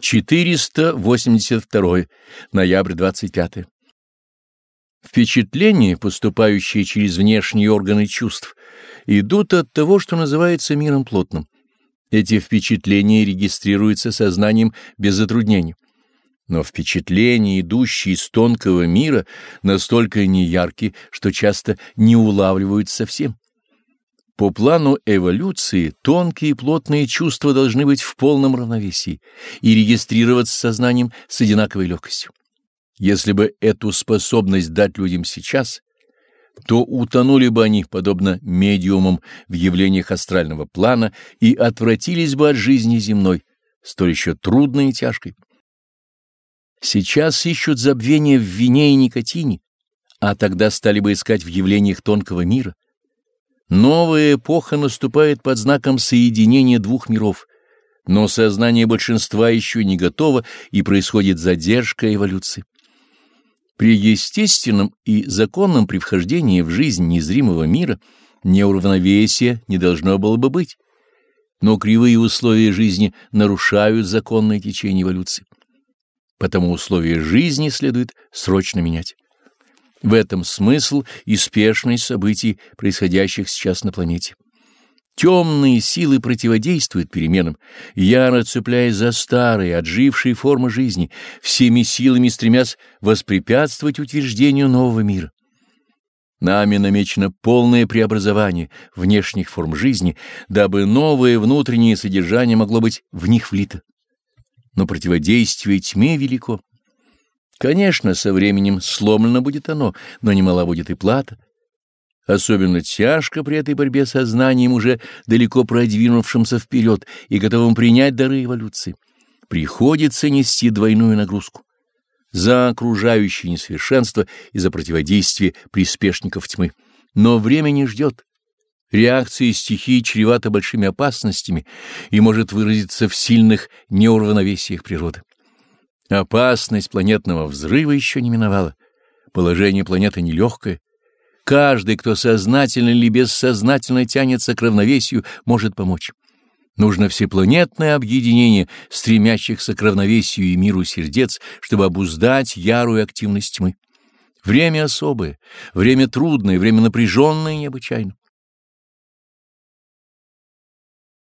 482. Ноябрь 25. Впечатления, поступающие через внешние органы чувств, идут от того, что называется миром плотным. Эти впечатления регистрируются сознанием без затруднений. Но впечатления, идущие из тонкого мира, настолько неярки, что часто не улавливаются совсем. По плану эволюции тонкие и плотные чувства должны быть в полном равновесии и регистрироваться сознанием с одинаковой легкостью. Если бы эту способность дать людям сейчас, то утонули бы они, подобно медиумам в явлениях астрального плана, и отвратились бы от жизни земной, столь еще трудной и тяжкой. Сейчас ищут забвение в вине и никотине, а тогда стали бы искать в явлениях тонкого мира — Новая эпоха наступает под знаком соединения двух миров, но сознание большинства еще не готово и происходит задержка эволюции. При естественном и законном при вхождении в жизнь незримого мира неуравновесия не должно было бы быть, но кривые условия жизни нарушают законное течение эволюции. Потому условия жизни следует срочно менять. В этом смысл и спешность событий, происходящих сейчас на планете. Темные силы противодействуют переменам, яро цепляясь за старые, отжившие формы жизни, всеми силами стремясь воспрепятствовать утверждению нового мира. Нами намечено полное преобразование внешних форм жизни, дабы новое внутреннее содержание могло быть в них влито. Но противодействие тьме велико. Конечно, со временем сломлено будет оно, но немала будет и плата. Особенно тяжко при этой борьбе со знанием, уже далеко продвинувшимся вперед и готовым принять дары эволюции. Приходится нести двойную нагрузку. За окружающее несовершенство и за противодействие приспешников тьмы. Но время не ждет. Реакция стихии чревата большими опасностями и может выразиться в сильных неуравновесиях природы. Опасность планетного взрыва еще не миновала. Положение планеты нелегкое. Каждый, кто сознательно или бессознательно тянется к равновесию, может помочь. Нужно всепланетное объединение стремящихся к равновесию и миру сердец, чтобы обуздать ярую активность тьмы. Время особое, время трудное, время напряженное необычайно.